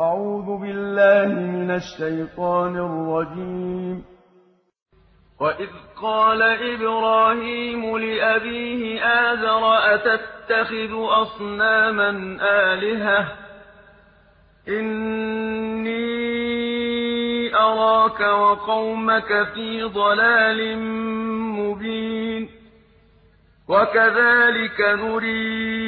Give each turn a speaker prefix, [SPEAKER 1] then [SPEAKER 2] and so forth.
[SPEAKER 1] أعوذ بالله من الشيطان الرجيم.
[SPEAKER 2] وإذ قال إبراهيم لأبيه آذر أتتخذ أصناما آلهة؟ إني أراك وقومك في ضلال مبين. وكذلك نري